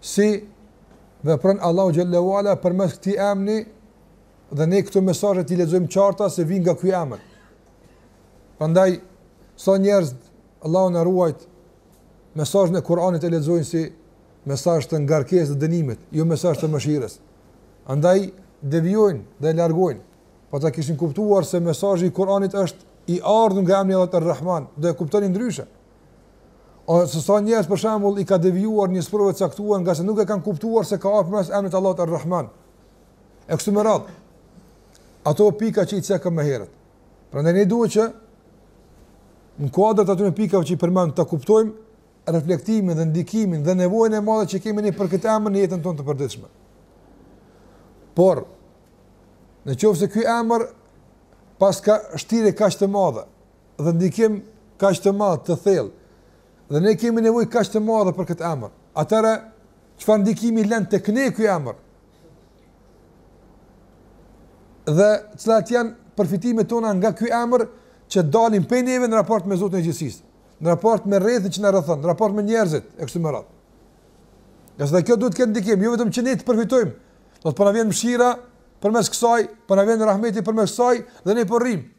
si vepron Allahu xhelle ue ala përmes këtij emri dhe ne këto mesazhe t'i lexojmë qartë se vijnë nga ky emër. Prandaj sa e sa njerëz Allahu na ruajt, mesazhin e Kuranit e lexojnë si mesazh të ngarkesës dhe dënimit, jo mesazh të mëshirës. Andaj devijojnë dhe e largojnë. Po ta kishin kuptuar se mesazhi i Kuranit është i ardhur nga emri i Allahut Ar-Rahman, do e kuptonin ndryshe. Ose sa njerëz për shembull i ka devijuar një sprovë e caktuar ngase nuk e kanë kuptuar se ka ardhur përmes emrit të Allahut Ar-Rahman. E kështu me radhë. Ato pika që i cekëm më herët. Prandaj ne duhet që në kuadër të atyre pikave që i përmendëm ta kuptojmë reflektimin dhe ndikimin dhe nevojën e madhe që kemi ne për këtë emër në jetën tonë të përditshme. Por në qoftë se ky emër paska shtrirje kaq të madhe, dhe ndikim kaq të madh e të thellë. Dhe ne kemi nevojë kaq të madhe për këtë emër. Atëherë çfarë ndikimi lën tek ne ky emër? Dhe cilat janë përfitimet tona nga ky emër që dalin prej neve në raport me Zotin e gjithësisë, në raport me rrethin që na rrethon, në raport me njerëzit e kështu me radhë. Gjithsesi edhe kjo duhet të ketë ndikim, jo vetëm që ne të përfitojmë, domethënë po na vjen mshira përmes kësaj, po na vjen rahmeti përmes kësaj dhe ne po rrim. Po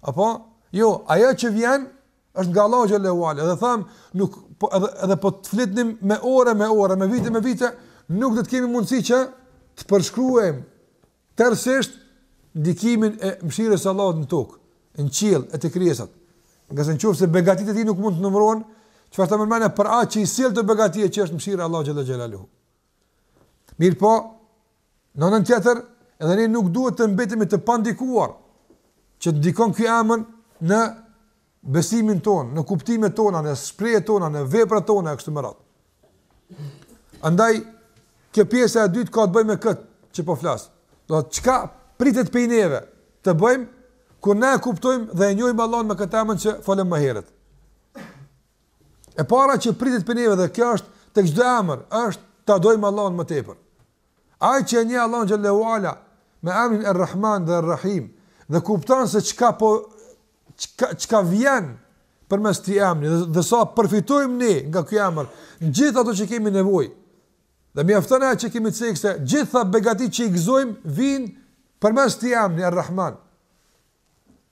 Apo jo, ajo që vjen është nga Allahu xhelle ue ala dhe tham nuk po edhe edhe po të flitnim me orë me orë me vite me vite nuk do të kemi mundësi që të përshkruajmë tërësisht ndikimin e mëshirës së Allahut në tokë, në qiell e te krijesat. Ngase në qoftë se begatitë e tij nuk mund të numërohen, çfarë të themi ne për atë që i sjell këto begati e që është mëshira e Allahut xhelle xhelaluhu. Mirpo, në anën tjetër, edhe ne nuk duhet të mbetemi të pandikuar që të ndikon ky emër në besimin tonë, në kuptimet tona, në shprehjet tona, në veprat tona e kështu me radhë. Andaj kjo pjesa e dytë ka të bëjë me këtë që po flas. Domethënë çka pritet prej neve të bëjmë kur ne e kuptojmë dhe e njohim Allahun me këtë emër që folëm më herët. E para që pritet prej neve dhe kjo është tek çdo emër, është ta dojmë Allahun më tepër. Ai që e njeh Allahun xhelle ue ala me emrin Ar-Rahman dhe Ar-Rahim dhe kupton se çka po çka çka vjen përmes këtij emri dhe, dhe sa përfitojmë ne nga ky emër, gjithë ato që kemi nevojë. Dhe mjafton ajo që kemi cek se gjitha begatitë që i gëzojmë vijnë përmes këtij emri Ar-Rahman.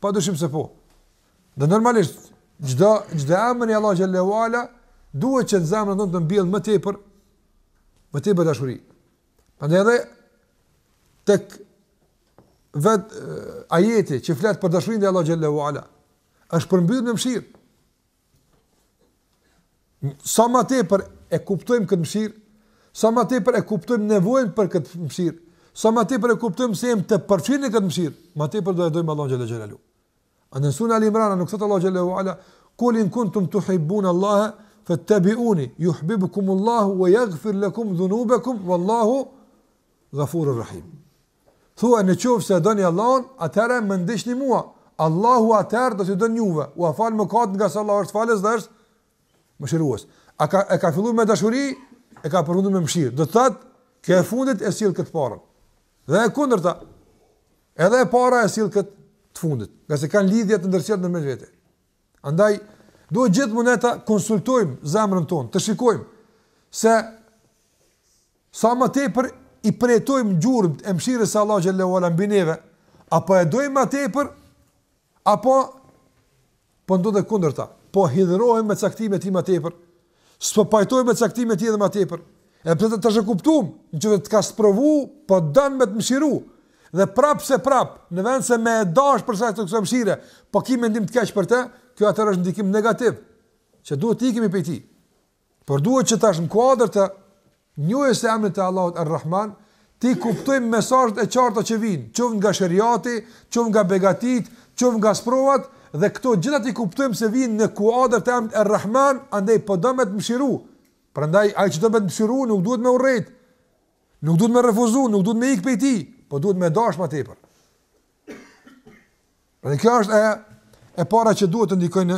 Pa dyshim se po. Dhe normalisht, çdo, çdo emër i Allahut xhelle ue ala, duhet që në zemrën tonë të mbjellë më tepër, më tepër dashuri. Prandaj edhe, tek vetë ajeti që flet për dashurinë ndaj Allahut xhelle ue ala është përmbyllur me mëshirë. Sa më tepër e kuptojmë këtë mëshirë, sa më tepër e kuptojmë nevojën për këtë mëshirë, sa më tepër e kuptojmë se jemi të përfshirë në këtë mëshirë, më tepër do e dojmë Allahun xhelle xhelaluhu. Andaj në suren Ali Imran na thotë Allahu xhelle ue ala kul in kuntum tuhibbuna Allah fattabi'uni yuhbibkum Allah wa yaghfir lakum dhunubakum wallahu ghafurur rahim. Thuaj në qoftë se e doni Allahun, atëherë më ndiqni mua. Allahu atëherë do t'ju don juve. Ua fal mëkatet ngase Allah është falës dhe është mëshirues. A ka, e ka fillu me dashuri, e ka përfundu me mëshirë. Do të thotë, kjo e fundit e sjell këtë parën. Dhe e kundërta, edhe e para e sjell këtë të fundit. Ngase kanë lidhje të ndërsjellë ndërmjet veti. Andaj, duhet gjithmonë ta konsultojmë zemrën tonë, të shikojmë, se sa më tepër i përjetojmë gjurmët e mshirës së Allahut xhelle ue ala mbi neve, a po e dojmë ma tepër, apo po ndodh e kundërta, po hidhërohemi me caktimet e tij ma tepër, S'po pajtohemi me caktimet e tij edhe ma tepër. Edhe pse tash e kuptum, në qoftë të ka sprovu, po don me të mshiru. Dhe prapë se prapë, në vend se me e dash për saje të kësaj mshire, po ki mendim të keq për te, kjo atëherë është ndikim negativ, që duhet të ikim prej tij. Por duhet që tash në kuadër të Njohjes së emrit të Allahut Ar-Rahman, t'i kuptojmë mesazhet e qarta që vijnë, qoftë nga sheriati, qoftë nga begatitë, qoftë nga sprovat, dhe këto të gjitha t'i kuptojmë se vijnë në kuadër të emrit Ar-Rahman, andaj po do me të mëshiru. Prandaj ai që do me të mëshiru nuk duhet me urrejt. Nuk duhet me refuzu, nuk duhet me ik prej tij, po duhet me dasht ma tepër. Dhe kjo është e e para që duhet të ndikojë në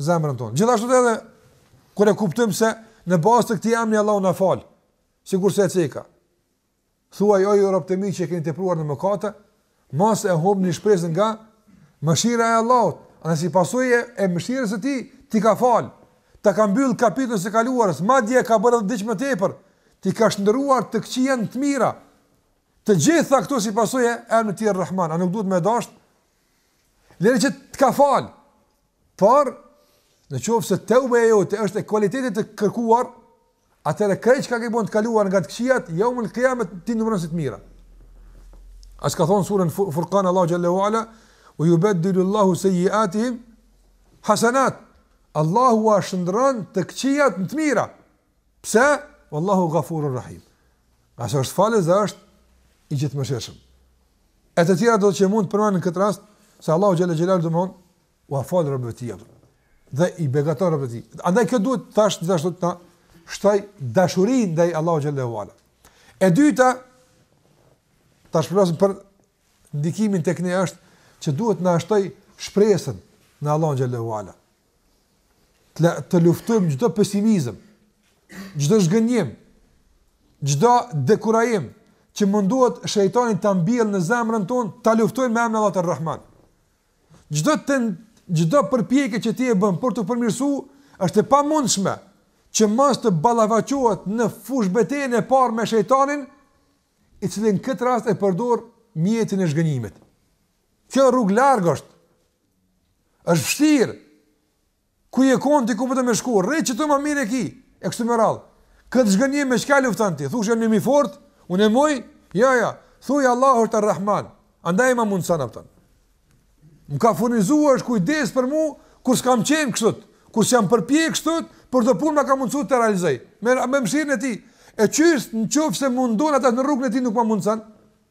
zemrën tonë. Gjithashtu edhe kur e kuptojmë se në bazë të këtij emri Allahu na fal, sikurse e ceka. Thuaj oj robt e mi që keni tepruar në mëkate, mos e humbni shpresën nga mëshira e Allahut, si pasojë e mëshirës së tij, t'i ka fal. Ta ka mbyll kapitullin e së kaluarës, madje ka bërë edhe diç më tepër. T'i ka shndërruar të këqijat në të mira. Të gjitha këto si pasojë e emrit të tij Ar-Rahman, a nuk duhet me dasht? Lëre që të ka fal. Por në qoftë se teuba e jote është e kualitetit të kërkuar, atëherë krejt çka ke bën të kaluarën nga të këqijat, jeumul kijameh t'i numëron si të mira. Ashtu ka thon në suren Furqan Allahu xhelle ue ala, "U yubaddilu Allahu sayyi'atihim hasanat." Allahu ua shndrron të këqijat në të mira. Pse? Wallahu ghafurur rahim. Ngase është falës dhe është i gjithëmëshirshëm. E të tjera do të që mund t'i përmendim në këtë rast, se Allahu xhelle xhelaluhu do me ua fal robëve të tij, dhe i begaton robët e tij. Andaj kjo duhet tash gjithashtu të na e shtojë dashurinë ndaj Allahut xhelle ue ala. E dyta, tash po flasim për ndikimin tek ne është, që duhet të na shtojë shpresën në Allahun xhelle ue ala. të luftojmë çdo pesimizëm, çdo zhgënjim, çdo dekurajim që mundohet shejtani ta mbjellë në zemrën tonë, ta luftojmë me emrin Allahu Rahman. Çdo, çdo përpjekje që ti e bën për t'u përmirësu është e pamundshme që mos të ballafaqohet në fushëbetejën e parë me shejtanin, i cili në këtë rast e përdor mjetin e zhgënjimit. Kjo rrugë larg është. Është vështirë. Ku je kon ti ku po do me shku? Rri qetu ma mirë e ki. E kështu me radhë. Këtë zhgënjim me çka lufton ti? Thuaj jam më fort, unë moj. Jo, jo. Thuaj Allahu është Ar-Rahman. Andaj ma mundson atë. Më ka furnizu është kujdes për mu, kur s'kam qenë kështu, kur s'jam përpjek kështu, prapë do punë më ka mundsu të realizoj. Me me mëshirën e tij. E qysh, nëse mundon ata në rrugën e tij nuk ma mundson.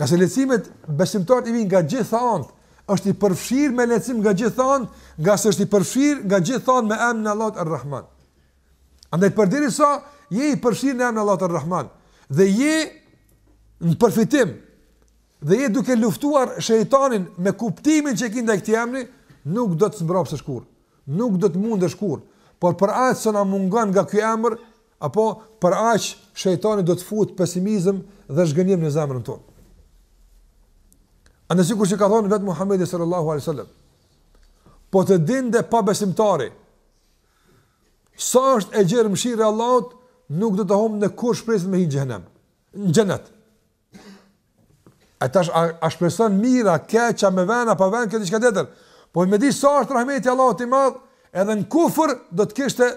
Ngase lehtësimet besimtarit i vinë nga gjitha anët, është i përfshirë me lehtësim nga gjitha anët, ngase është i përfshirë nga gjitha anët me emrin e Allahut Ar-Rahman. Andaj përderisa, je i përfshirë në emrin e Allahut Ar-Rahman, dhe je në përfitim, dhe je duke luftuar shejtanin me kuptimin që e ki ndaj këtij emri, nuk do të zmbrapsesh kurrë, nuk do të mundesh kurrë, por për aq sa na mungan nga ky emër, Apo, për aq, shejtani do të futë pesimizëm dhe zhgënjim në zemrën tonë. Andaj sikur që ka thënë vetë Muhamedi sallallahu alaihi wasallam, po të dinte pabesimtari, sa është e gjerë mëshira e Allahut, nuk do ta humbte kurrë shpresën me hy në xhenem. Në xhenet. A tash a, a shpreson mira, keq, a me vend a pa vend, kjo është diçka tjetër. Po me di sa është rahmeti i Allahut i madh, edhe në kufër do të kishte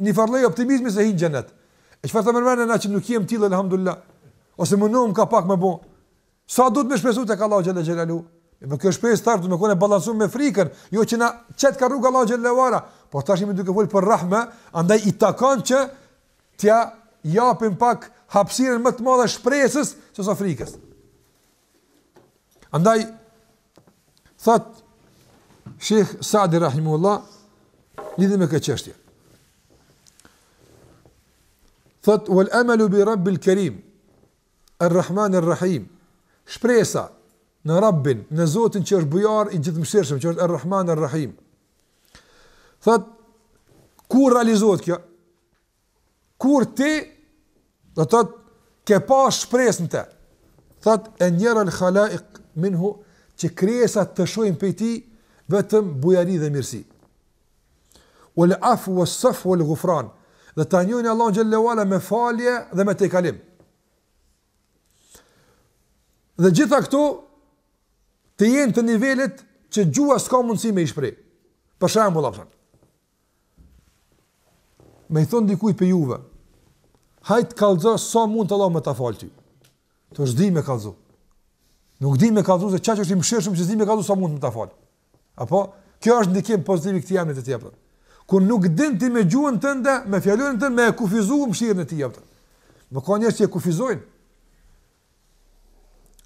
një farë lloj optimizmi se hin në xhenet. E çfarë të thomë ne na që nuk jemi të tillë alhamdulillah. Ose munohemi ka pak me bo. Sa duhet me shpresu tek Allahu xhalla xhelalu. E kjo shpresë tash duhet me konë e balancuar me frikën, jo që na çet ka rruga Allahut xhalla wala. Po tash jemi duke fol për rahmet, andaj i takon që t'ia japim pak hapësirën më të madhe shpresës se sa frikës. Andaj thot Sheikh Sa'di rahimehullah lidhur me këtë çështje. Thot wal amalu bi rabbil karim ar-rahman ar-rahim. Shpresa në Rabbin, në Zotin që është bujar i gjithëmshirshëm, që është ar-rahman ar-rahim. Thot, kur realizohet kjo? Kur ti, dhe thot, ke pas shpresë në te, thot, en jera l khalaik minhu, që krijesat të shojnë prej tij vetëm bujari dhe mirësi. Wal afu, was-safhu, wal gufran, dhe ta njohin Allahun xhelle we ala me falje dhe me tejkalim. Dhe gjitha këto të jenë të nivelit që gjuha s'ka mundësi me i shprej. Për shembull, apo. Me i thonë dikujt prej juve, hajt kallzo sa mundet Allahu me ta fal ty. Qysh di me kallzu. Nuk di me kallzu se aq është i mshirshëm qysh di me kallzu sa mundet me ta fal. Apo, kjo është ndikim pozitiv i këtij emri të tij Ku nuk din ti me gjuhën tënde, me fjalën tënde me e kufizuar mëshirën e tij apo. Më ka njerëz që e kufizojnë.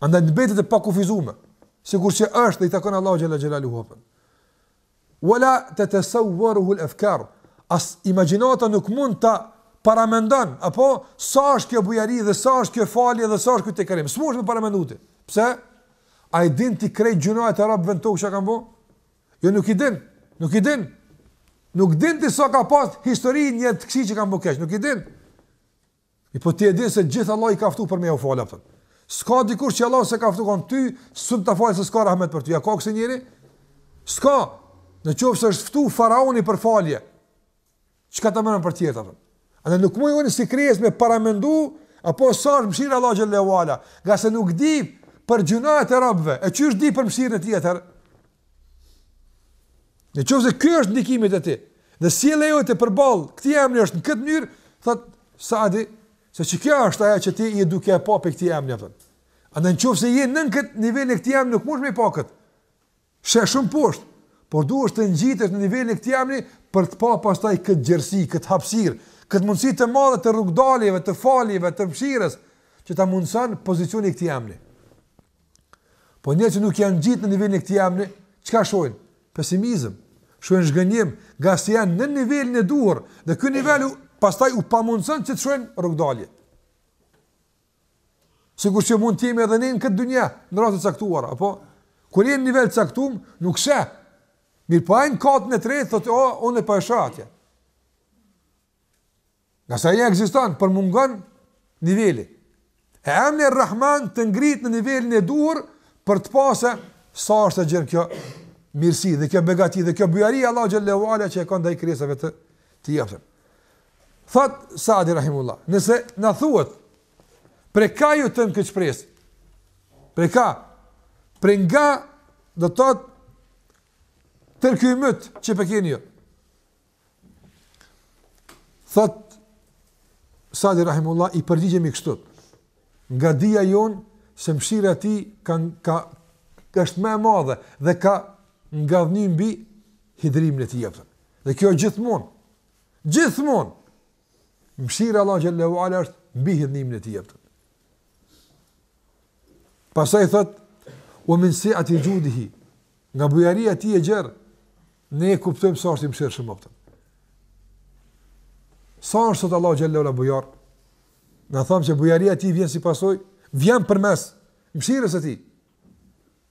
Andaj të bëhet të pakufizuar. Sikur që është dhe i takon Allahut xhelle xhelaluhu apo. Wala tatasawwaruhu al-afkar. As imagjinata nuk mund ta paramendon apo sa është kjo bujari dhe sa është kjo falje dhe sa është ky tekrim. S'mund të paramendohet. Pse? A i din ti krejt gjunajt e robëve në tokë çka kanë bo? Jo nuk i din, nuk i din. Nuk din ti sa ka pas historia njerëz kësi që kanë bo keq, nuk i din. E po ti e din se gjithë Allahu i ka ftu për me u falë, apo. S'ka dikush që Allahu s'e ka ftu, ka thënë ty s'mund të fal se s'ka rahmet për ty. A ka kësi njeri? S'ka, në qoftë se është ftu faraoni për falje. Çka të mëron për tjetër apo? Andaj nuk mund unë si krijesë me paramendu apo sa është mëshira e Allahut xhelle ue ala, ngase nuk di për gjunat e robëve, e çysh di për mëshirën e tij. Në qoftë se ky është ndikimi te ti. Dhe sjellja jote përballë këtij emri është në këtë mënyrë, thot Saadi, se që kjo është ajo që ti je duke e pa prej këtij emri atë. Andaj në qoftë se je nën këtë nivel të këtij emri nuk mundesh me pa kët. Sheh shumë poshtë, por duhesh të ngjitesh në nivelin e këtij emri për të pa pastaj këtë gjerësi, këtë hapësirë, këtë mundësi të madhe të rrugëdaljeve, të faljeve, të mëshirës, që ta mundëson pozicioni i këtij emri. Po njerëz që nuk janë ngjitur në nivelin e këtij emri, çka shohin? Pesimizëm, shohin zhgënjim, ngase s'janë në nivelin e duhur, dhe ky nivel pastaj u pamundson që të shohin rrugëdalje. Sikur që mund të jemi edhe ne në këtë dynja, në raste të caktuara, apo? Kur jemi në nivel të caktum, nuk sheh. Mirëpo ai në katin e tretë, thotë, o, oh, unë po e shoh atje. Ngase ajo ekziston, por mungon niveli. E emni Rahman të ngrit në nivelin e duhur për të pa se sa është e gjërë kjo mirësi dhe kjo begati dhe kjo bujari e Allahut xhelle ue ala që e ka ndaj krijesave të tij, apo. Thot Sa'di rahimehullah, nëse na thuhet prej kah ju tërë këtë shpresë? Prej kah? Prej nga do të thot tërë ky ymyt që pe keni ju? Thot Sa'di rahimehullah i përgjigjemi kështu. Nga dija jonë se mshira e tij ka nga është më e madhe dhe ka ngadhnim mbi hidhrimin e tij. Dhe kjo gjithmonë Gjithmonë mëshira e Allahut xhelle ue ala është mbi hidhnimin e tij. Pastaj thot: "Wa min si'ati judihi" Nga bujaria e tij e gjerë, ne e kuptojmë sa është i mëshirshëm atë. Sa është sot Allahu xhelle ue ala bujar? Na thamë që bujaria e tij vjen si pasojë, vjen përmes mëshirës së tij.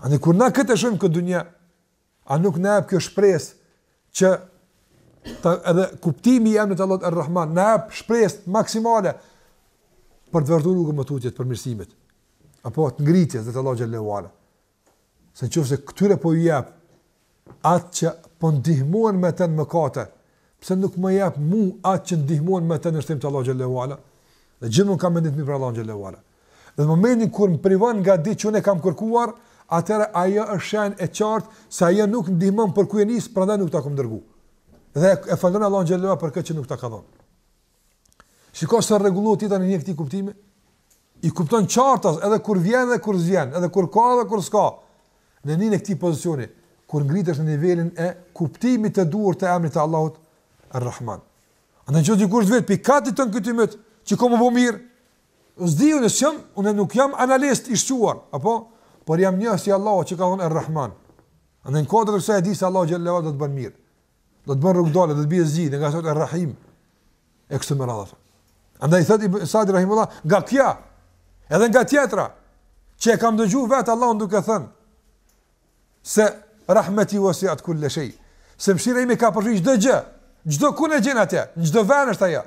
Andaj kur na këtë e shohim në këtë dunja, a nuk na jep kjo shpresë që edhe kuptimi i emrit të Allahut Ar-Rahman na jep shpresë maksimale për të vazhdu rrugën më tutje të përmirësimit apo të ngritjes deri te Allahu xhelle ue ala. Se nëse këtyre po ju jap Atë që po ndihmohen me të në mëkate, pse nuk më jep mu atë që ndihmohen me të në nënshtrim të Allahut xhelle ue ala? Dhe gjithmonë kam mendim të mirë për Allahun xhelle ue ala. Dhe në momentin kur më privon nga diç që unë e kam kërkuar, atëherë ajo është shenjë e qartë se ajo nuk ndihmon përkujen time, prandaj nuk ta kam dërgu. Dhe e falënderon Allahun xhelle ue ala për këtë që nuk ta ka dhënë. Shiko si rregullohet jeta nën hije të këtij kuptimi. I kupton qartas edhe kur vjen, edhe kur s'vjen, edhe kur ka, edhe kur s'ka. Nën hije të këtij pozicioni, kur ngritesh në nivelin e kuptimit të duhur të emrit të Allahut Ar-Rahman. Andaj kur dikush vet qysh po t' shkon, ti thu: mirë. S'di unë s'jam, unë nuk jam analist i shquar, apo por jam një si Allahu që ka thon Ar-Rahman. Andaj kur ti e di se Allahu xhelle ue ala do të bën mirë. Do të bën rrugëdalje, do të bie zgjidhje, ngase asht Er-Rahim. E kështu me radhë. Andaj thot Ibn Sa'di rahimehullah, nga kjo, edhe nga tjetra, që e kam dëgju vetë Allahun duke thënë, se rahmeti uesiat kulle shej, se mshira ime ka përfshi çdo gjë, çdokun e gjen atë, në çdo vend asht ajo.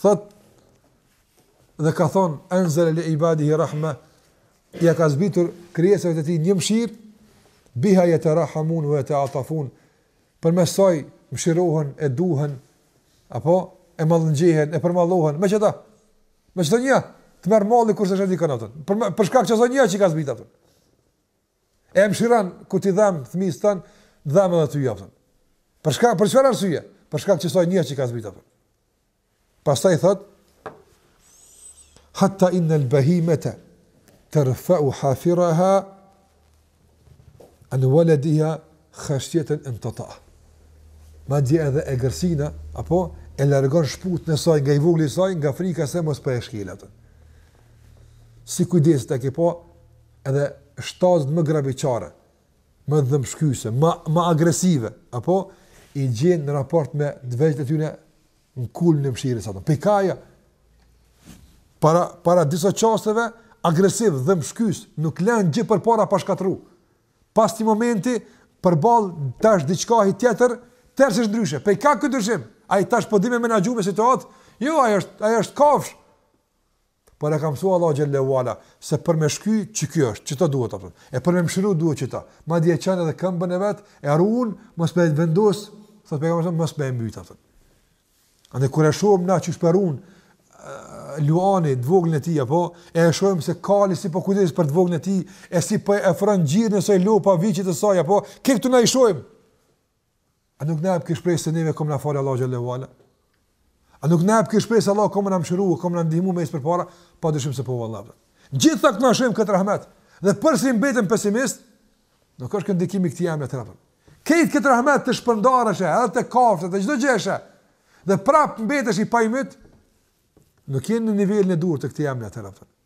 Thot dhe ka thon Enzele li ibadihi rahme ia ka zbitur krijesave të tij një mëshirë biha yatarahamun wa yataatafun përmes saj mëshirohen e duhen apo e mallëngjehen e përmallohen me çka, me atë një të merr malli kur s'e sheh dikon atë për për shkak asaj një që ka zbitur E mshiron, kur t'i dhemb fëmisë tan, dhemb edhe ty. Për shka, për çfarë arsye? Për shkak t'asaj njërës që ka zbrit atë. Pastaj thot Hatta innal bahimata tarfa'u hafiraha an waladiha khashyatan an tata. Madje edhe egërsira po e largon shputën e saj nga i vogli i saj, nga frika se mos po e shkel atë. Si kujdeset, a po, edhe shtazët më grabitqare, më dhëmbshkyese, më, më agresive, apo, i gjen në raport me të vegjët e tyne në kulmin e mshirës ato. Pak a, para, para disa çasteve, agresiv, dhëmbshkys, nuk len gjë përpara pa shkatru. Pas një momenti, përballë t'bahet diçka tjetër, tërësisht ndryshe. Prej kah ky ndryshim? Ai tash po di me menaxhu me situatë? Jo, ai është, ai është kafshë. Por e ka mësua Allahu xhelle uala se për me shky qeky është, çka duhet apo. E për me mshëru duhet qeta. Madje e çon edhe këmbën e vet, e ruan mos me vendos, thotë pejgamberi, mos me mbyt atë. Andaj kur e shohim na qysh po e run luani të voglën e tij apo e shohim se kali si po kujdes për të voglën e tij, e si po e fron gjirin e saj lopa viçit të saj apo qekëto na i shohim. A nuk na jep kjo shpresë se neve ka me na fal Allahu xhallahu ala? A nuk na jep kjo shpresë se Allahu ka me na mëshiru, ka me na ndihmu me ec përpara? Pa dyshim se po vallahi. Gjersa na shohim këtë rahmet dhe përsi mbetëm pesimist, nuk është ky ndikim i këtij emri Rrahman. Këtë këtë rahmet të shpërndarë e sheh edhe te kafshët dhe çdo gjë e sheh. Dhe prap mbetesh i pabindun. Nuk je në nivelin e duhur të këtij emri Rrahman.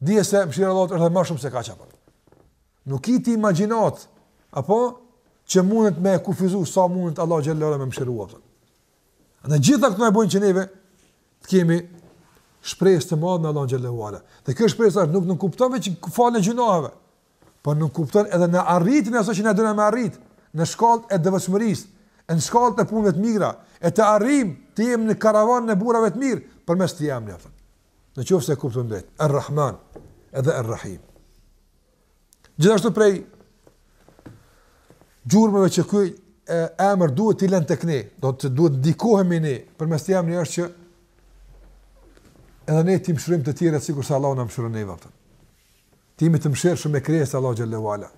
Dije se mëshira e Allahut është edhe më shumë se kaq apo. Nuk je ti imagjinat apo që mundet me kufizu sa mundet Allahu xhallahu ala me mëshirua. Të gjitha këto na bojnë që neve të kemi shpresë të madhe në Allahu xhallahu ala. Dhe kjo shpresë është nuk nuk kupton veç falje gjynaheve. por nënkupton edhe në arritjen e asaj që ne dona me arrit, në shkallët e devotshmërisë, e në shkallët e punëve të mira, e të arrijmë të jemi në karavanën e burrave të mirë, përmes këtij emni. Në qoftë se e kuptojmë drejt, Ar-Rahman edhe Ar-Rahim. Gjithashtu prej gjurmëve që ky emër duhet t'i lënë tek ne, do të duhet ndikohemi ne përmes këtij emni është që edhe ne t'i mshirojmë të tjerët sikur se Allahu na mëshiron ne vetë. Të jemi të mëshirshëm me krijesat e Allahu xhallahu ala.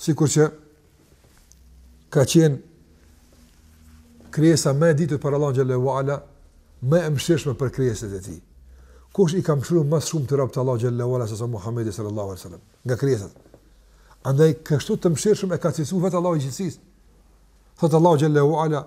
Sikur që ka qenë krijesa më e ditur për Allahu xhallahu ala, më e mëshirshme për krijesat e tij. Kush i ka mëshiruar më shumë robët e Allahu xhallahu ala sesa Muhamedi sallallahu alaihi wasallam? Nga krijesat. Andaj kështu të mëshirshëm e ka cilësuar vetë Allahu i gjithësisë. Thot Allahu xhallahu ala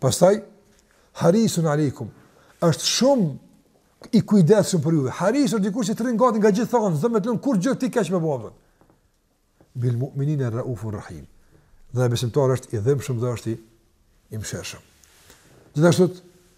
Pastaj harisun alejkum është shumë i kujdesshëm për juve. Haris është dikush që të rrin gati nga gjithon, s'do më të lën kur gjë ti keq me bota. Bil mu'minin raufur rahim. Dhe me besimtarët është i dhimbshëm dhe është i i mëshirshëm. Gjithashtu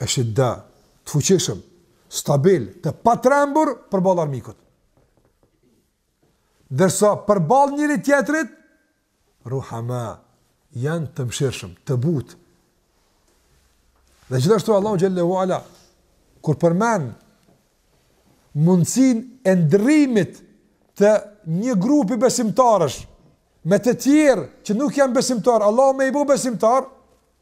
Eshidda, të fuqishëm, stabil, të patrembur përballë armikut. Ndërsa përballë njëri tjetrit, ruhama, janë të mëshirshëm, të butë. Dhe gjithashtu Allahu xhallahu ala kur përmend mundësinë e ndërrimit të një grupi besimtarësh me të tjerë që nuk janë besimtarë, Allahu me i bo besimtar,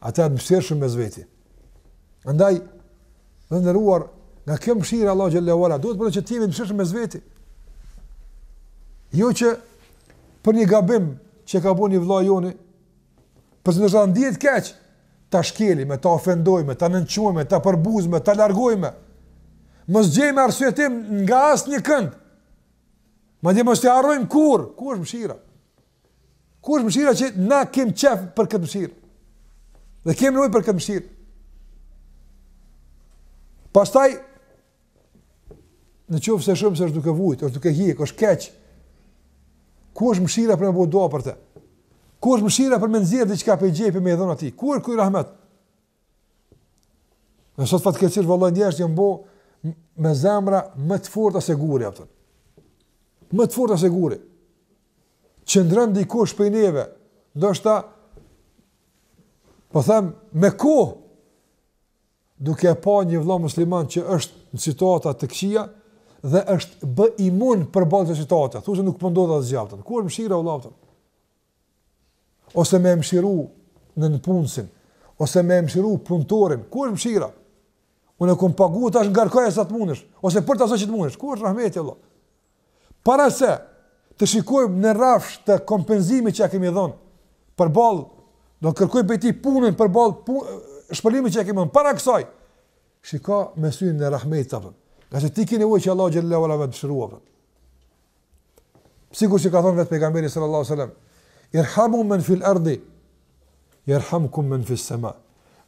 Ata janë të mëshirshëm mes veti. Andaj, të nderuar, nga kjo mëshirë e Allahut xhallahu ala, duhet përdo që të jemi mëshirshëm mes veti. Jo që për një gabim që ka bo një vla joni, për se ndoshta ndihet keq, ta shkelime, ta ofendojme, ta nënçmojme, ta përbuzme, ta largojme, mos gjejme arsyetim nga asnjë kënd, madje mos t'ia harrojmë kurrë, ku është mëshira? Ku është mëshira që na kem qejf për këtë mëshirë? Dhe kem nevojë për këtë mëshirë. Pastaj në qoftë se shohim se është duke vujt, është duke hjek, është keq. Ku është mëshira për me bo dua për të? Ku është mëshira për me nxjerr diçka prej xhepi me ia dhon atij? Ku është ky rahmet? Ne sot fatkeqësisht, vëllë e ndjeshtë, jem bo me zemra më të forta se guri, apëtën. Më të forta se guri. qëndron dikush prej neve, ndoshta po them me kohë duke e pa një vëlla musliman që është në situata të këqija dhe është bë imun përballë situate, thu se nuk po ndodh asgjë aftën. Ku është mëshira vëlla aftën? Ose me mëshiru nëpunësin, ose me e mëshiru punëtorin, ku është mëshira? Unë e kom pagu tash ngarkoja sa të mundesh, ose përtej asaj që të mundesh. Ku është rahmeti Allah? Para se të shikojmë në rrafsh të kompenzimit që ia kemi dhënë përballë, do kërkojmë prej tij punën përballë pun, shpërblimit që ia kemi dhënë para kësaj. Shikoje me syrin e rahmetit apo. Ngase ti ke nevojë që Allah xhallahu ala me të mëshiru. Sikur që ka thonë vetë pejgamberi sallallahu alaihi wasallam, "Irhamu men fil ardi, jerhamkum men fis sama."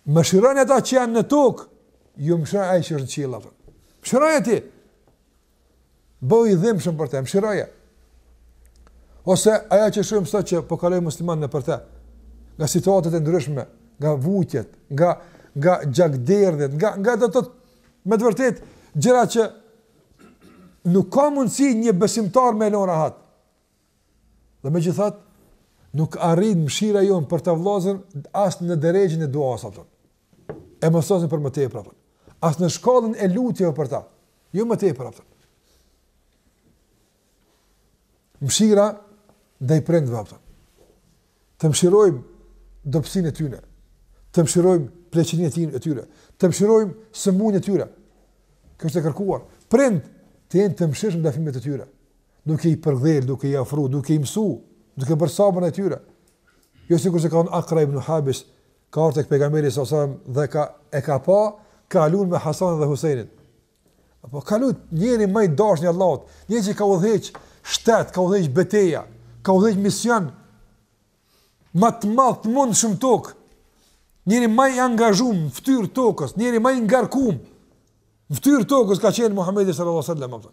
Mëshironi ata që janë në tokë, ju mëshiron ai që është në qiell atë. Mëshiroje ti. Bëhu i dhimbshëm për të, mëshiroje. Ose ajo që shohim sot që po kalojnë muslimanët nëpër të. Nga situatat e ndryshme, nga vujtjet, nga nga gjakderdhjet, nga nga do të thotë me të vërtetë gjëra që Nuk ka mundësi një besimtar me lënë rahat. Dhe megjithatë, nuk arrin mshira jonë për ata vllazën as në derexhen e duas, apëton. E mos o Zot për më tepër apën. As në shkallën e lutjeve për ta. Jo më tepër apën. Mshira ndaj prindve, apo. Të mshirojmë dobësinë e tyre. Të mshirojmë pleqërinë e tyre, e tyre. Të mshirojmë sëmundjet e tyre. Kjo është e kërkuar. Prindt të jenë të mshirshëm ndaj fëmijëve të tyre. Duke i përkdhel, duke i afru, duke i mësu, duke bërë sabër ndaj tyre. Jo sikur se ka kon Akra ibn Habis, ka ardh tek pejgamberi sallallahu alajhi wasallam dhe ka e ka pa ka lun me Hasanin dhe Husajnin. Apo ka lut njeri më i dashur i Allahut, njeri që ka udhëheq shtet, ka udhëheq beteja, ka udhëheq mision më të madh të mundshëm n'tokë. Njeri më i angazhuar në fytyrë t'tokës, njeri më i ngarkuar në fytyrë t'tokës ka qenë Muhamedi sallallahu alaihi wasallam.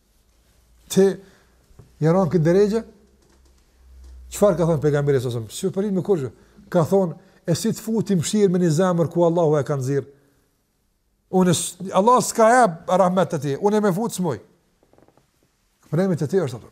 Ti je arrit n'këtë derexhe? Çfarë ka thënë pejgamberi sa sa? Si po me kurrë? Ka thonë e si të futi mshirë me një zemër ku Allahu e ka nxjerr. Unë Allah s'ka le rahmet te ti, unë e me futë s'muj. Problemi te ti është ato.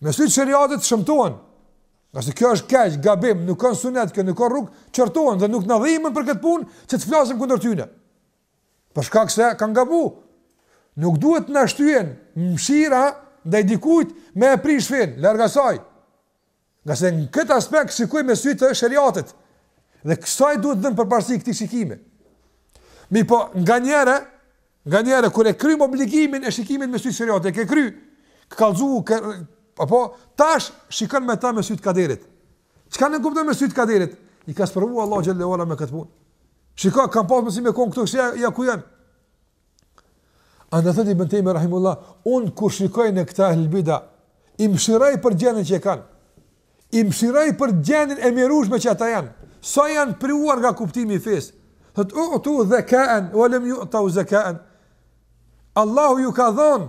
Me sy të sheriatit shëmtohen. Ngase kjo është keq, gabim, nuk ka në sunet, kjo nuk ka rrugë, qortohen dhe nuk na dhimben për këtë punë që të flasim kundër tyre. Për shkak se kanë gabu. Nuk duhet të na shtyen mëshira ndaj dikujt me e prish fen, larg asaj. Ngase në këtë aspekt shikoj me sy të sheriatit. Dhe kësaj duhet dhënë përparësi këtij shikimi. Mirëpo nganjëra,, nganjëhere kur e kryjm obligimin e shikimit me sy të sheriatit, e ke kry, ke kallzu, apo tash shikon n'ta me sy të kaderit. Çka nënkupton me sy të kaderit? I ka sprovu Allahu xhelle ue ala me këtë punë. Shikoj kam pas mundësi me kon këtu ku jan, ku janë. Andaj thotë Ibn Tejmije rahimehullah, unë kur shikoj në këta ehlil bida, i mshiroj për gjenjen që e kanë, i mshiroj për gjenjen e mjerushme që ata janë, sa janë privuar nga kuptimi i fesë, thotë utu dhekaen ue lem jutu zekaen, Allahu ju ka dhon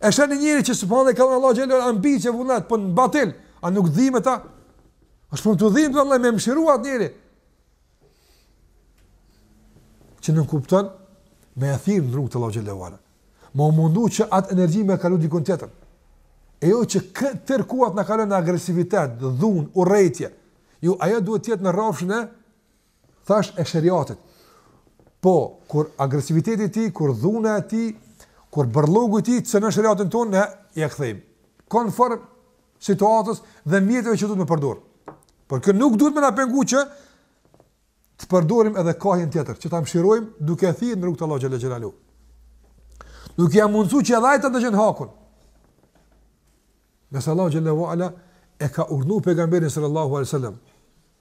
E sheh një njeri që së përhanë i ka dhon Allahu xhelle, ambicie, vullnet, por në batil, a nuk dhimet a? A s'po na dhimet, Allah, me mshiru atë njeri. Që nënkupton, me e thirr në rrugë të Allahut xhelle ue ala. Me u mundu që atë energji me kalu dikun tjetër. E jo që qortimet na kalon në agresivitet, dhunë, urrejtje. Jo, ajo duhet t'jetë në rrafshin e Thashë, e sheriatit. Po, kur agresiviteti i tij, kur dhuna e tij, kur bërllogu i tij cenon sheriatin tonë, ne ia kthejmë konform situatës dhe mjeteve që duhet me përdor. Por kjo nuk duhet me na pengu që të përdorim edhe kahun tjetër, që ta mëshirojmë duke thirrë në rrugë të Allahut xhelle ue ala. Duke ia mundsu që edhe ai të dëgjon hakun. Nëse Allahu xhelle ue ala e ka urdhëruar pejgamberin sallallahu alaihi wasallam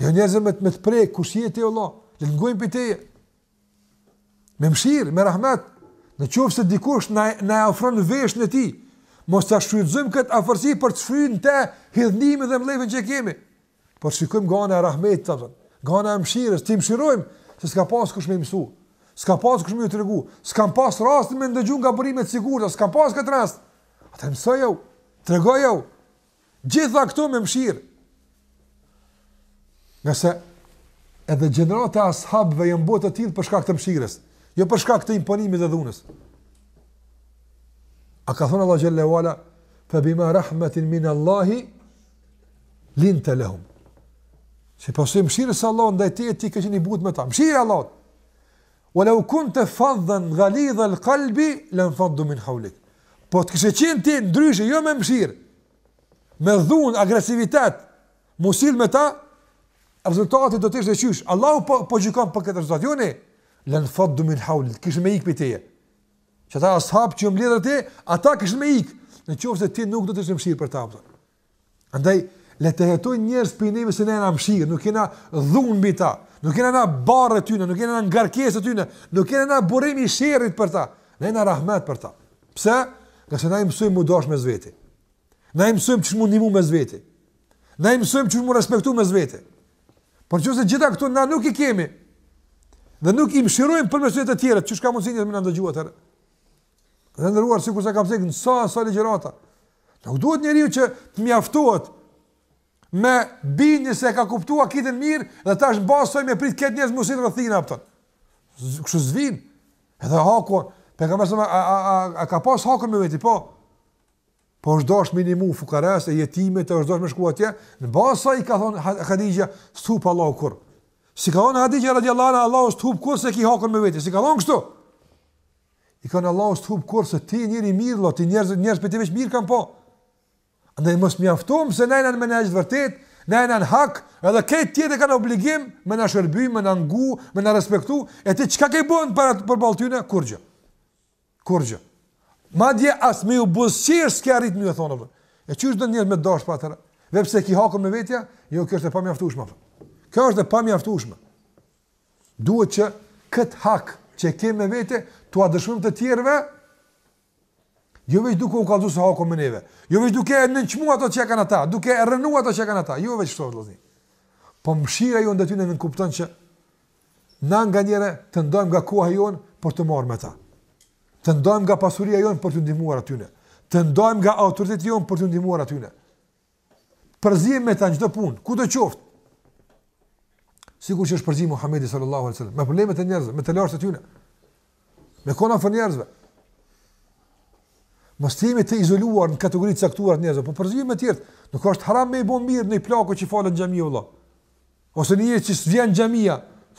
Jo njerëzve me, me të prek, kush je ti Allah, le të ngojnë prej teje. Me mshirë, me rahmet, në qoftë se dikush në, na e afron veshin e tij, mos ta shfrytëzojmë këtë afërsi për të shfry në të hidhnimin dhe mllefin që kemi. Por shikojmë nga ana e rahmetit, të dhënë, nga ana e mshirës, t'i mshirojmë, se s'ka pas kush me i mësu, s'ka pas kush me ju tregu, s'ka pas rastin me ndëgju nga burimet e sigurta, s'ka pas këtë rast. Atëherë mësojau, tregojau, Gjitha këto me mëshirë. Nëse edhe gjenerata e ashabëve janë bo të tillë për shkak të mëshirës, jo për shkak të imponimit dhe dhunës. A ka thonë Allah Xhele ve Ala, fe bima rahmetin min Allahi, linte lehum. Si pasojë e mëshirës së Allahut ndaj teje ti ke qenë i butë me ta. Mëshirë e Allahut. Walau kunte faddan ghalidha al-qalbi lanfaddu min hawlik. Po të kishe qenë ti ndryshe, jo me mëshirë, me dhunë, agresivitet, mu sill me ta, rezultati do të ishte qysh. Allahu po, po gjykon për këtë rezultat, jo ne. Lanfaddu min hawlik, kishin me ikë prej teje. Qeta ashabë që jon mbledh rreth teje, ata kishin me ikë. Në qofë se ti nuk do të ishte mëshirë për ta, për. Andaj, le ta hetojnë njerëzit prej neve se ne jena mshirë, nuk jena dhunë mbi ta, nuk jena na barrë e tyne, nuk jena na ngarkesë e tyne, nuk jena na burim i sherrit për ta, ne jena rahmet për ta. Pse? Ngase na i mësojmë mu dashtë mes veti. Na i mësojmë qysh mu ndimu mes veti. Na i mësojmë qysh mu respektu mes veti. Po qe se gjitha këto na nuk i kemi, dhe nuk i mshirojmë për me i mësu të tjerët, qysh ka mundësi njerëzit me na ndëgju atëherë? Dhe të nderuar, sikurse kam cekë, në sa, sa ligjërata, Nuk duhet njeriu që të mjaftohet me bindje se e ka kuptuar këtë mirë dhe tash mbas asaj me prit këta njerëz mu sill rreth tina apo ton. Kështu s'vin. Edhe haku, Pejgamberi a, a, a, a ka pas hakun me veti, po. Po është dashtë me i ndimu fukarasë e jetimët, është dashtë me shku atje, në bazë sa i ka thon Hadixhja, s'të hup Allahu kurrë. S'i ka thon Hadixhja radiallahu anha, Allahu s'të hup kurrë se ki hakun me veti. S'i ka thon kështu. I ka thonë Allahu s'të hup kurrë, se ti njeri i mirë, lo, ti njerëz, njerëz prej teje veç mirë kanë pa. Andaj mos u mjaftojmë se ne jena në menhexh të vërtetë, ne jena në hak, edhe krejt tjerët e kanë obligim me na shërby, me na ngu, me na respektu, e ti çka ke bënë për, përballë tyne? Kurgjë. Kurgjë. Madje as me ju buzëqesh s'ke arrit me ju e thonë, për. e qysh do njerëzit me të dashtë pra atëherë? Veç pse ki hakun me veti a, jo, kjo është e pamjaftushme. Kjo është e pamjaftushme. Duhet që këtë hak që e kemi me vete, t'ua dëshmojmë të tjerve, jo veç duke u kallëzu se haku me neve, jo veç duke e nënçmu ato që e kanë ata, duke e rrënu ato që e kanë ata, jo veç kështu, vllazni. Po mshira jonë ndaj tyne nënkupton që na nganjëherë të ndojmë nga koha jonë për t'u marrë me ta. Të ndojmë nga pasuria jonë për të ndimuar atyne. Të ndojmë nga autoriteti jonë për të ndimuar atyne. përzi me ta në çdo punë, kudo qoftë. Sikur që është përzi Muhamedi sallallahu alaihi wasallam, me problemet e njerëzve, me hallet e tyne. Me kon afër njerëzve. Mos jemi të izoluar në kategori të caktuar të njerëzve, po përzi me të tjerë. Nuk është haram me i bën mirë një plaku që falet në xhami, vëlla. Ose një që s'vjen në xhami,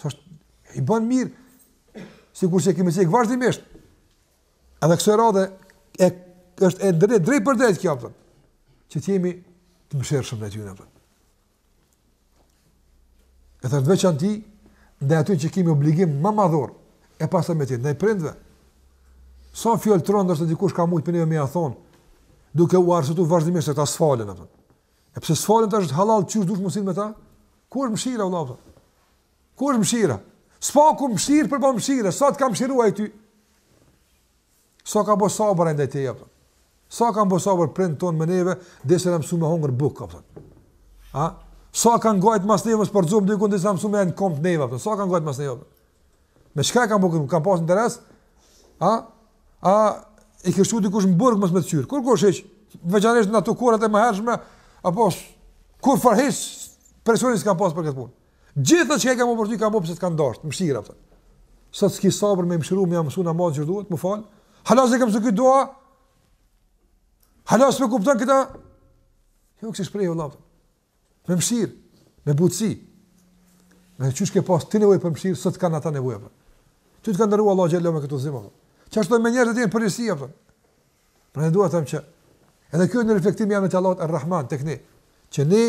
është me i bën mirë. Sikur që kemi thënë vazhdimisht, Edhe kësaj radhe, e, është e drejt, drejtpërdrejt kjo, kupton, që të jemi të mëshirshëm ndaj tyre, kupton. Edhe prindëve që i ke ti, dhe atyre që kemi obligim më madhor, e pasë me ti, ndaj prindve, sa fjalë të rënda se dikush ka mujtë prindve me ia thonë, duke u arsyetu vazhdimisht se këta s'falen, kupton. E pse s'falen të është halal, qysh dush me u sjell me ta? Ku është mëshira, kupton? Ku është mëshira? Së paku mëshirë për pak mëshirë, sa të ka mëshiru ai ty? Sa ka bo sabër ndaj teje? Sa ka bo sabër prindët tonë me neve, derisa na kanë mësu me hongër bukë, a kupton? A? Sa kanë ngajt mas neve, mos po rrëzohemi dikun, derisa na kanë mësu me ec në komë neve, a kupton? Sa kanë ngajt mas neve? Me çka e kanë bo këtë, kanë pas interes? A? A? I ka shti dikush në burg mos me të kqyr, kurkush hiç? Veçanisht në ato kohrat e më hershme, apo, kurfarë hiç presioni s'kanë pas për këtë punë? Gjithçka kanë bërë për ty kanë bërë pse të kanë dashur, mëshira, a kupton. Sot s'ki sabër me mëshiru, me ia mësu namazin që duhet me fal. Hala s'e kam zgjidhur dua. Hala s'e kuptojnë këta. Jo, ke frikë prej Allah. Me mëshirë, me butësi. Qysh ke pas ti nevojë për mëshirë, sot kanë ata nevojë. Ty të kanë nderua Allahu xheleshanuhu me këtë udhëzim. Gjithashtu me njerëzit në përgjithësi apo? Prandaj dua të them që edhe ky është një reflektim i emrit të Allahut Ar-Rahman tek ne, që ne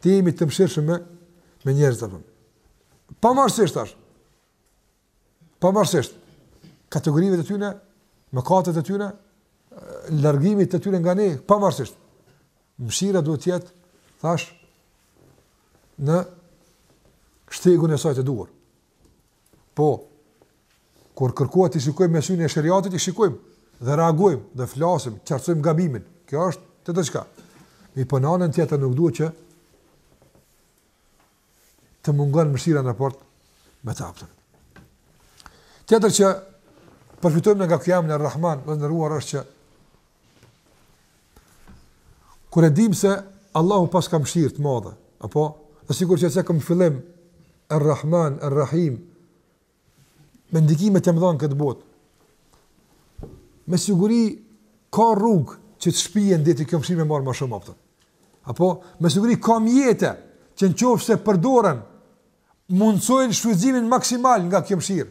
të jemi të mëshirshëm me me njerëz apo. Pavarësisht thashë. Pavarësisht kategorive të tyre, mëkateve të tyre, largimit të tyre nga ne, pavarësisht. Mëshira duhet të jetë, thashë, në shtegun e saj të duhur. Po, kur kërkohet t'i shikojmë me syrin e shariatit, i shikojmë dhe reagojmë, dhe flasim, qartësojmë gabimin. Kjo është tjetër çka. Mirëpo në anën tjetër nuk duhet që të mungon mëshira në raport me ta, a kupton. Tjetër që përfitojmë nga ky emër Ar-Rahman, të nderuar, është që Kur e dimë se Allahu paska mëshirë të madhe, apo, dhe sikur që e cekëm në fillim, Ar-Rahman, Ar-Rahim, me ndikime të mëdha në këtë botë, me siguri ka rrugë që të shpien deri te kjo mëshirë me marrë ma shumë, a kupton. Apo, me siguri ka mjete që në qoftë se përdoren, mundësojnë shfrytëzimin maksimal nga kjo mëshirë.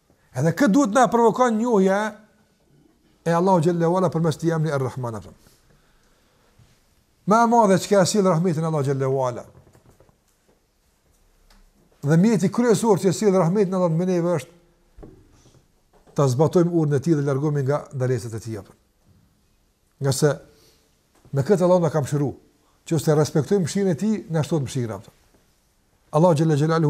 Edhe këtë duhet na provokon njohja e Allahu xhallahu ala përmes të emrit Ar-Rahman atë. Ma madhe që ka sjell rahmetin Allahu xhallahu ala. Dhe mjeti kryesor që sjell rahmetin Allahut me neve është ta zbatojmë urdhrin e tij dhe largohemi nga ndalesat e tij apo. Ngase me këtë Allahu na ka mëshiruar, që nëse respektojmë mëshirën e tij, na shtohet mëshira atë. Allahu xhallahu ala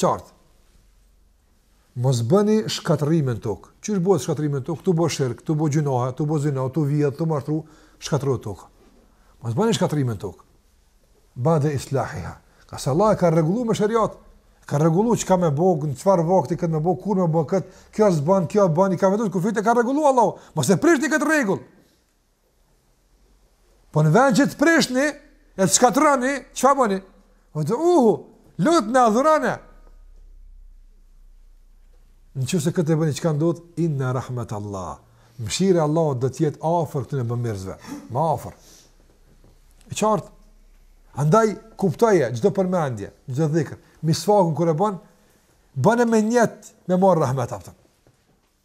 Qartë. Mos bëni shkatërrime në tokë. Qysh bëhet shkatërrime në tokë? Tu bo shirk, tu bo gjynahe, tu bo zina, tu vjedh, tu mashtru, shkatërrohet toka. Mos bëni shkatërrime në tokë. Bade islahiha. Pasi Allahu e ka rregullu me shëriat. Ka rregullu çka me bo, në çfarë vakti këtë me bo, kur me bo këtë, kjo s'ban, kjo ban, i ka vendu kufijtë, e ka rregullu Allahu. Mos e prishni këtë rregull. Po në vend që të prishni, e të shkatrroni, çfarë bëni? Ved'uhu, lutne adhurone. Në qoftë se këtë e bëni, çka ndodh? Inna rahmet Allah. Mëshira e Allahut do të jetë afër këtyne bëmirësve. Ma afër. E qartë. Andaj, kuptoje, çdo përmendje, çdo dhikër. Infakun kur e bën, bëne me nijet me marrë rahmet, a kupton.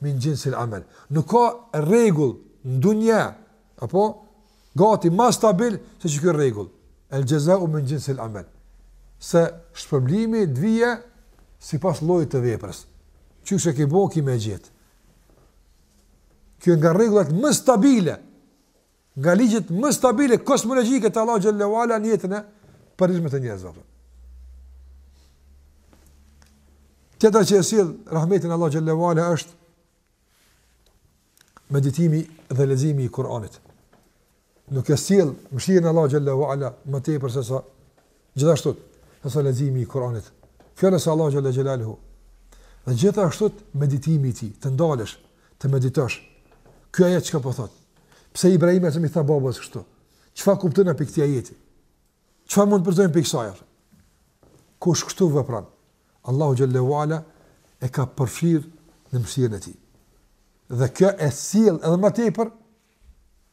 min xhinsil amel. Nuk ka rregull në dunja, apo gati ma stabil se qiky rregull. El xhezau min xhinsil amel. Se shpërblimi të vjen sipas llojit të veprës. Qysh e ke bo, ki me e gjet. Kjo nga rregullat më stabile Nga ligjet më stabile kosmologjike të Allahut xhallahu ala në jetën e përditshme të njerëzve. Tjetra që e sjell rahmetin e Allahut xhallahu ala është meditimi dhe leximi i Kuranit. Nuk e sjell mëshirën e Allahut xhallahu ala më tepër se sa Gjithashtu, sesa leximi i Kur'anit, Fjalës së Allahut xhalla xhelaluhu, dhe gjithashtu meditimi i tij, të ndalesh, të meditosh. Ky ajet çka po thot? Pse Ibrahimi i tha babës kështu? Çfarë kuptojmë prej këtij ajeti? Çfarë mund të përfitojmë prej kësaj? Kush kështu vepron? Allahu xhalla wala e ka përfshir në mëshirën e tij. Dhe kjo e sjell edhe më tepër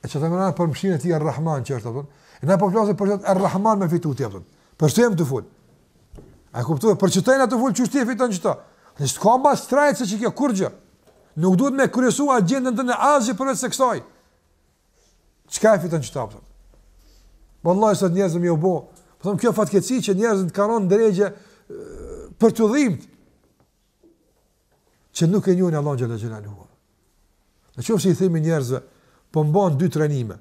E që të mëna për mëshirën e ti Ar-Rahman që është, a kupton? E na po flasim për zot Ar-Rahman me fitu ti, a kupton? Për që të fol? A e kuptove, për çka jena tu fol, qysh ti e fiton qita? Ne s'ka ma shtrejtë se qikjo, kurgjë? Nuk duhet me kërësu agendën të në azgjë për vetë se kësaj. Çka e fiton qita, a kupton? Wallahi sot njerëzit më u bë. Po them kjo fatkeqësi që njerëzit kanë rënë drejtë për të dhimbë. që nuk e njohin Allahun xhel-le xhelaluhu. Në qoftë se i themi njerëzve, po mbaj dy trajnime.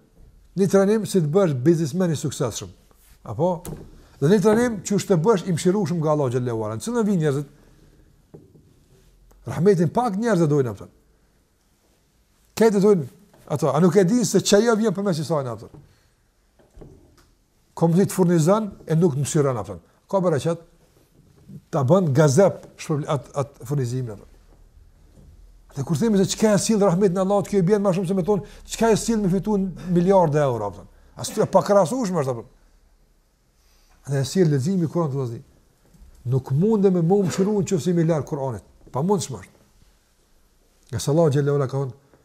Një trajnim si të bëhesh biznesmen i suksesshëm. Apo dhe një trajnim që është të bëhesh i mëshirueshëm nga Allahu xhel-le xhelaluhu. Në cilin vijnë njerëzit? Rahmetin pak njerëz e dojnë atë. Këtë dojnë ata, a nuk e dinë se ajo vjen përmes kësaj ata. Komunit furnizon e nuk të mëshiron aftën. Ka bërë që ta bën gazep shpër atë at furnizim në Dhe kur themi se çka e sill rahmetin e Allahut, kjo i bën më shumë se më thon, çka e sill me fitu miliardë euro aftën. A s'kjo e pakrahasueshme është aftën. Dhe e sill leximi Kur'anit vazhdon. Nuk mundemi me u mëshiru nëse jemi larg Kur'anit. Pamundshme. Nga sallallahu alaihi wa sallam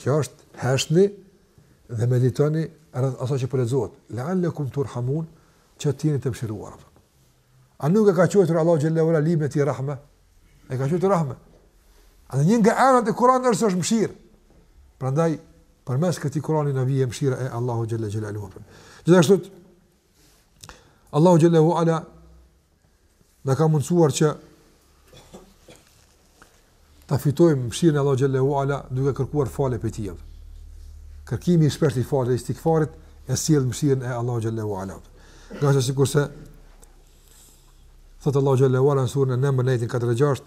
Kjo është heshtni dhe meditoni rreth asaj që po lexohet. La'allakum turhamun, që të jeni të mëshiruar. A nuk e ka quajtur Allahu xhallahu ala librin e tij rahme? E ka quajtur rahme. Edhe një nga emrat e Kur'anit është është mëshirë. Prandaj përmes këtij Kur'ani na vjen mëshira e Allahu xhallahu ala. Gjithashtu Allahu xhel-le ve ala na ka mundësuar që ta fitojmë mëshirën e Allahut xhel-le ve ala duke kërkuar falje prej tij. Kërkimi i shpeshtë i faljes, istigfarit e sjell mëshirën e Allahut xhel-le ve ala. Ngaqë sikurse thotë Allahu xhel-le ve ala në suren En-Neml në ajetin 46,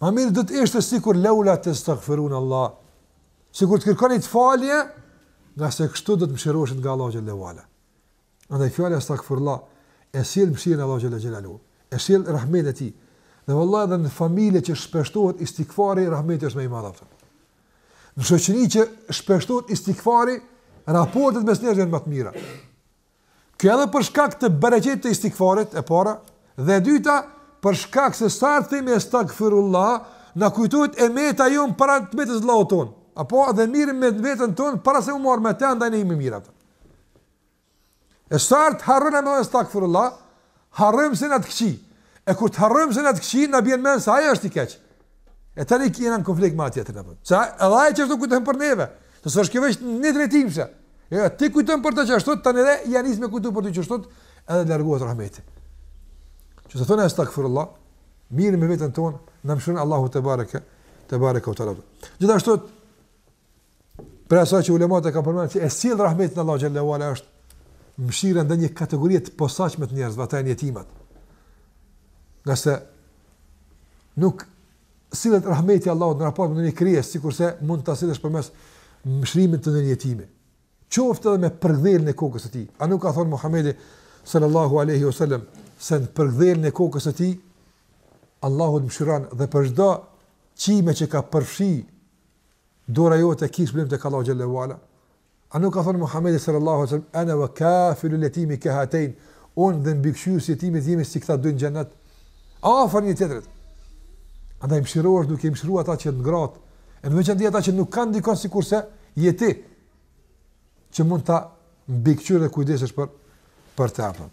Ma mirë do të ishte sikur leula testagfirunallah, sikur të kërkonit falje, ngase kështu do të mëshiroheshit nga Allahu xhel-le ve ala. Andaj fjala estagfirullah e sjell mëshirën e Allahut xhel-le ve ala, e sjell rahmetin e tij, dhe vëllaj dhe në familje që shpeshtohet istigfari, rahmeti është më i madh aty. Në shoqëri që shpeshtohet istigfari, raportet mes njerëzve janë më të mira. Kjo edhe për shkak të bereqetit të istigfarit, e para, dhe e dyta, për shkak se sa herë themi estagfirullah, na kujtohet e meta jonë para të metës vllaut tonë, apo dhe mirremi me veten tonë para se me u marrë me te, andaj na jemi mirë atë. E sa herë të harrojmë na me thënë estagfirullah, Harrojmë se na të këqij. E kur të harrojmë se na të këqij, na bjen në mend se ai është i keq. E tani jena në konflikt me atë tjetrin apo. Se edhe ai qashtu kujton për neve. Se s'është kjo vetë njëdrejtimëshe. Jo, ja, ti kujton për të qashtu tani edhe ai nis me kujtu për ty qashtu edhe largohet rahmeti. Që të themi astagfirullah, mirremi me veten tonë, na mëshiron Allahu tebareke, tebareke ve teala. Gjithashtu Prej asaj që ulemat e kanë përmendur që e sjell rahmetin e Allahut xhelle ue ala është mëshira ndaj një kategorie të posaçme të njerëzve, ata janë jetimat. Nga se nuk sillet rahmeti i Allahut në raport me një krijesë, sikurse mund ta sillësh përmes mëshrimit të një jetimi. Qoftë edhe me përkëdheljen e kokës së tij. A nuk ka thënë Muhamedi sallallahu alaihi wasallam se në përkëdheljen e kokës së tij Allahu të mëshiron dhe për çdo qime që ka përfshi Dora jote ke shpërblim tek Allahu xhelle ue ala? A nuk ka thënë Muhamedi sallallahu alaihi wasallam ana wa kafilul yatimi ka hatain, unë dhe mbikëqyrësi i jetimit jemi si këta dy në xhennet? Afër njëri-tjetrit. Andaj mëshirohesh duke i mëshiruar ata që të ngrat, e në veçanti atë që nuk ka dikënd sikurse je ti që mund ta mbikëqyrësh dhe të kujdesesh për të për së afërmi.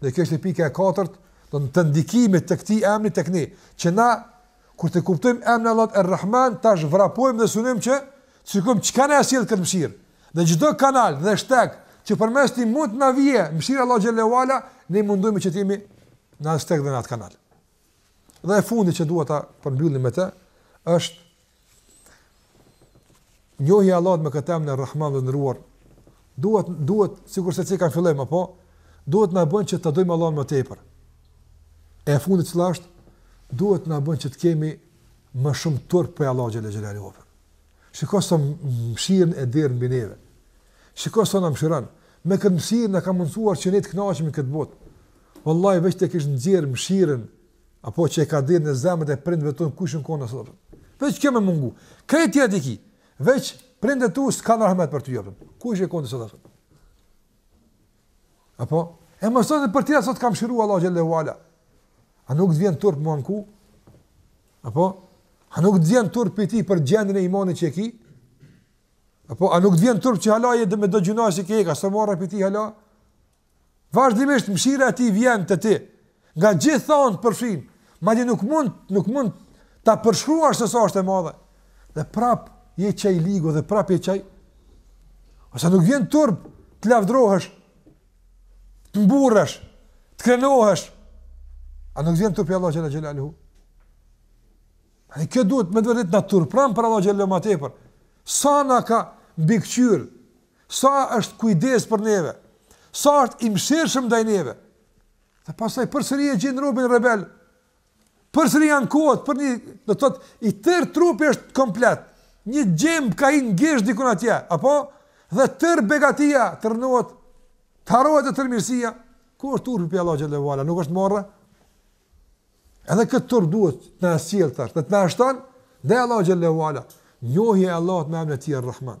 Dhe kjo është pika e katërt, do të ndikimit të këtij emni tek ne, që na kur të kuptojmë emnin e Allahut Er-Rahman, tash vrapojmë dhe synojmë që të shikojmë çka na e sjell këtë mëshirë. Dhe çdo kanal dhe shteg që përmes tij mund të na vijë mëshira e Allahut Xhelle ue Ala, ne mundohemi që të jemi në atë shteg dhe në atë kanal. Dhe e fundi që dua ta përmbyllim me të është njohja e Allahut me këtë emër Er-Rahman të nderuar. Duhet duhet sikurse te ka fillimi apo duhet të na bën që të dojmë Allahun më tepër. E fundi që është duhet të na bën që të kemi më shumë turp prej Allahut xhele xhelaluhu. Shiko sa mshirën e derdh mbi neve. Shiko sa na mshiron. Me këtë mshirë na ka mundsuar që ne të kënaqemi në këtë botë. Wallahi veç ta kish nxjerr mshirën apo që e ka derdh në zemrët e prindve tanë kush ish kon n'asi derdi. Veç kjo me mungu. Krejt tjera t'i ki. Veç prindët tu s'kanë rahmet për t'u jepën. Kush e kona së dhërën. Apo? E mos flet edhe për tjera sa t'ka mshiru Allahu Xhelle ue ala. A nuk të vjen turp me u anku? Apo? A nuk të vjen turp për ti për gjendin e imanit që e ki? Apo? A nuk të vjen turp që hala edhe me do gjynahe që ke ka është marre për ti hala? Vazhdimisht mëshira e tij vjen te ti. Nga gjitha anët të përfshin. Madje nuk mund, nuk mund ta përshkruash se sa është e madhe. Dhe prap je qaj i ligu dhe prap je çaj. Ose nuk t'vjen turp të lavdrohesh. Të mburresh, të krenohesh. A nuk t'vjen turp prej Allahut xhelle xhelaluhu? Andaj duhet me të vërtetë me na turpëru prej Allahut xhelle më tepër. Sa na ka mbikëqyr sa është kujdes për neve, sa është i mëshirshëm ndaj neve. Dhe pastaj përsëri e gjen robin rebel. Përsëri ankohet për një, do të thotë, i tërë trupi është komplet. Një gjemb ka i ngec dikun atje, apo dhe tërë begatia, tërë nimeti, harrohet e tërë mirësia. Ku është turpi ndaj Allahut xheleve ala? Nuk është marrë. Edhe këtë turp duhet të na sjell tash, të na shton ndaj Allahut xheleve ala. Njohja e Allahut me emrin e Tij Ar-Rahman.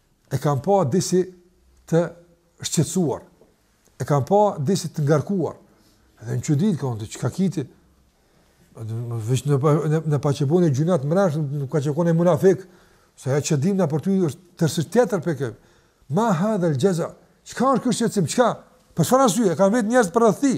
E kam pa disi të shqetësuar. E kam pa disi të ngarkuar. Edhe m'çuditka, çka ki ti. Veç në në, në paç bo në gjynah t'mdha, nuk ke kon munafik. Se ajo që dimë na për ty është tërësisht tjetër, pe ke. Ma ha dhe lëgjeza. Çka është ky shqetësim? Çka? Për çfarë arsye, e kanë vetë njerëzit përreth tij.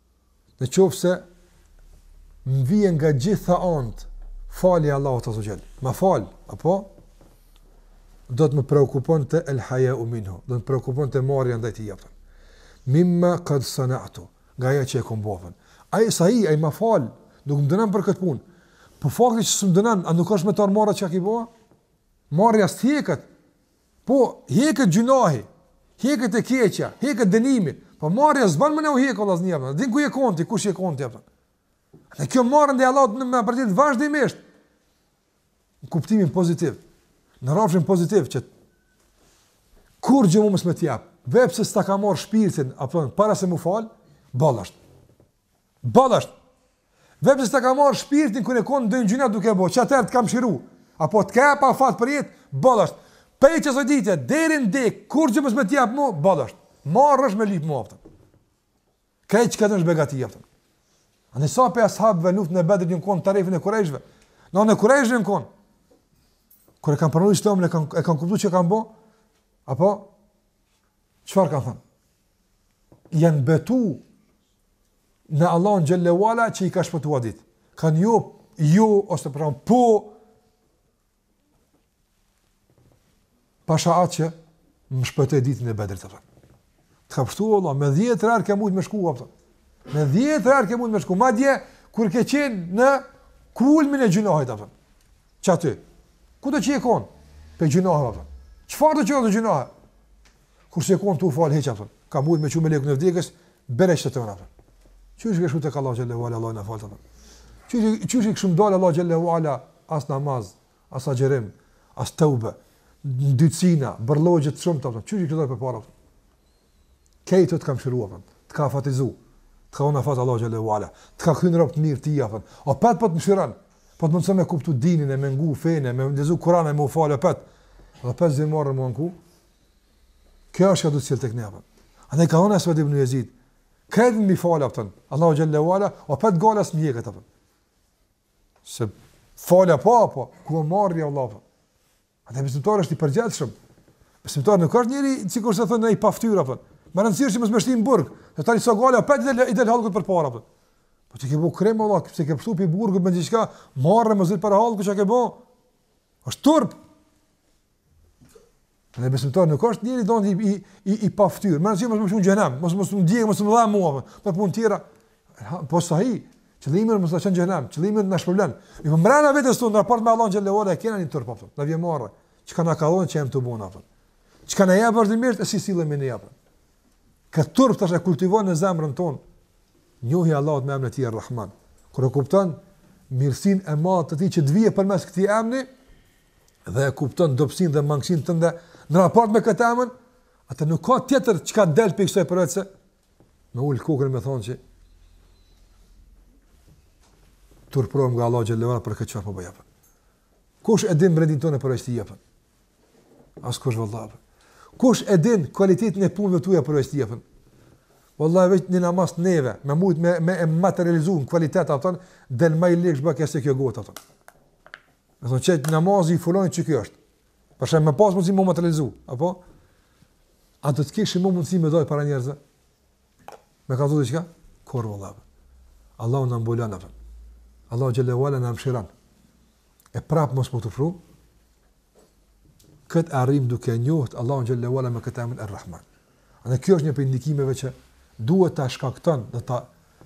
Në qoftë se më vjen nga gjitha anët, fali Allahut azze ve xhel, ma fal, apo, do të më preokupon el hajau minhu, do të më preokupon marrja ndaj Tij, apo. Mimma këtë sënë ato, nga ajo që e kom bo, apo. Ai sa i, ai ma fal, nuk më dënon për këtë punë. Po fakti që s'më dënon, a nuk është me t'ardh marre çka ki bo, a? Marrja s'heket, Po heket gjynahi, heket e keqja, heket dënimi. Po marrja s'bon me na u hek o vllazni apo. Din ku je konti, kush je konti apo. Dhe kjo marre ndaj Allahut me përcjell vazhdimisht. Në kuptimin pozitiv. Në rrafshin pozitiv që kurrgjë më mos me t'jap. Veç pse s'ta ka marr shpirtin apo para se m'u fal, boll asht. Boll është. Veç pse s'ta ka marrë shpirtin kur je kon ndonjë gjynah duke bo, qatëherë t'ka mëshiru. Apo të ka dha afat për jetë, boll është. Prej qasaj dite, deri në dekë, kurrgjë mos me t'jep mo, boll është. Marre është me lyp mo, apo. Krejt kjo është begati, apo. A në sa pe ashabëve luftën e Bedrit jon konë n'tarafin e kurejshve. Në anën e kurejshve jon konë. Kur e kanë pranu islamin, e kanë, e kanë kuptu çka kanë bo, apo, çfarë kanë thënë? Janë betu në Allahun xheleve ala që i ka shpëtuar at' ditë. Kan ju ju ose pra po pasha atë që më shpëtoi ditën e Bedrit apo. Të ka pështu Allah, me dhjetëra herë ke mujtë me shku, apo. Me dhjetëra herë ke mujtë me shku, madje, kur ke qenë në kulmin e gjynahit, apo. Qaty? Ku të që i konë? Pe gjynahit, apo. Çfarë të qënë të gjynahit? Kur s'je kon tu fal hiç apo. Ka mujt me çu melekun e vdekjes, bere çtë të vrap. Qysh ishe shku tek Allahu xheleve ala Allahu na fal apo. Qysh qysh ishe dal Allahu xheleve ala as namaz, as agjerim, as teube, ndyrësina, bërllogje të shumta apo. Qysh ishe shku përpara. Këto të ka mëshiruar apo. Të ka afatizu. Të ka lon afat Allahu xheleve ala. Të ka kthy n'robt e mirë t'Tij apo. Opet po të mëshiron. Po të mundson me kuptu dinin e me ngu fenë, me lexu Kur'an e me u fal apo. Dhe pa asnjë marre m'u anku, Kjo është që du të cilët kanë, kupton. A ne ka thonë Esved ibn Jezid, krejt me m'i falë, kupton. Allahu xhelle ue ala, opet dalë s'më hjekët, kupton. Se falë apo, apo, ku e marrja, vallah, kupton. Ani besimtari është i përgjegjshëm. Besimtari nuk është njeri, sikurse thënë, i paftyr, kupton. Me rëndësi që më s'më shti në burg, dhe tani sa dalë, opet i del, del hallkit përpara, kupton. Po ti ke bo krim, vallah, se ke pshtu prej burgut megjithatë, marrë e zezë për hallkit që ke bo. është turp. Një besimtar nuk është njeri dmth i i i, i pa fytyrë. Më shumë më shumë xhenem, mos mos më ndjej, mos më dha mua për, për punë tjera. Po s'o qëllimi është mos të çon n'xhenem, qëllimi është na shpërblen. I po mrena vetes tonë n'raport me Allahun xhelle ue ala kena një turp apo. Na vjen marre. Çka na ka dhënë çka jem tu bo apo. Çka na jep vazhdimisht si sillemi ne apo. Këtë turp tash e kultivon në zemrën tonë. Njohja e Allahut me emrin e Tij Rahman. Kur e kupton mirësinë e madhe të Tij që të vjen përmes këtij emri dhe e kupton dobësinë dhe mangësinë tënde në raport me këtë emër, atëherë nuk ka tjetër çka del prej kësaj përveç se me ul kokën me thanë se turprohem nga Allahu xhelle ue ala për këtë çfarë po bëj apo. Kush e din brendinë tonë përveç Tij apo? Askush vëllai. Kush e din kualitetin e punëve tuaja përveç Tij apo? Vëllai veç një namaz neve, me mujt me me e materializuar kupton, edhe me ia lshu ashtu si kjo gota kupton. Do të thotë qe namazi i filanit qiky është. Për shemb me pas mundsi me materializu, apo? A do të kishim mundsi me dal para njerëzve? Me kallzu diçka? Kurrë vallah. Allahu na mbulon apo. Allahu xhelle ue ala na mëshiron. E prap na s'po turprohemi. Këtë e arrim duke njohur Allahun xhelle ue ala me këtë emër Ar-Rahman. Ama kjo është një prej ndikimeve që duhet ta shkakton dhe ta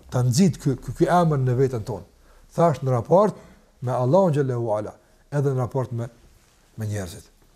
ta nxit ky ky ky emër në veten tonë. Thash në raport me Allahun xhelle ue ala, edhe në raport me me njerëzit.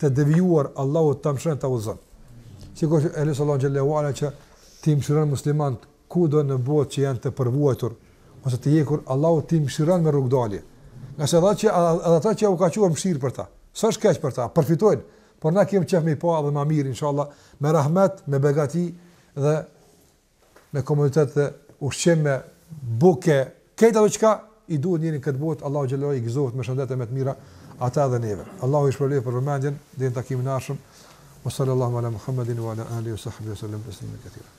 të devijuar Allahu t'i mëshiron t'i udhëzon. Sikur që e lus Allahun xhelle ue ala që t'i mëshiron muslimanët kudo në botë që janë të përvuajtur ose të ndjekur Allahu t'i mëshiron me rrugdalje. Ngase edhe që edhe ajo që ju ka çuar, mëshirë për ta. S'është keq për ta, përfitojnë. Por na kemi qef me i pa edhe më mirë inshallah, me rahmet, me begati dhe me komoditet dhe ushqim me bukë, krejt ato çka i duhet njerit në këtë botë, Allahu xhelle ue ala i gëzoftë me shëndet e me të mira, ata edhe neve. Allahu ju shpërbleftë për vëmendjen, deri në takimin e ardhshëm, wa sallallahu ala Muhammedin, wa ala alihi, wa sahbihi, wa sallam, wa sallam, wa sallam,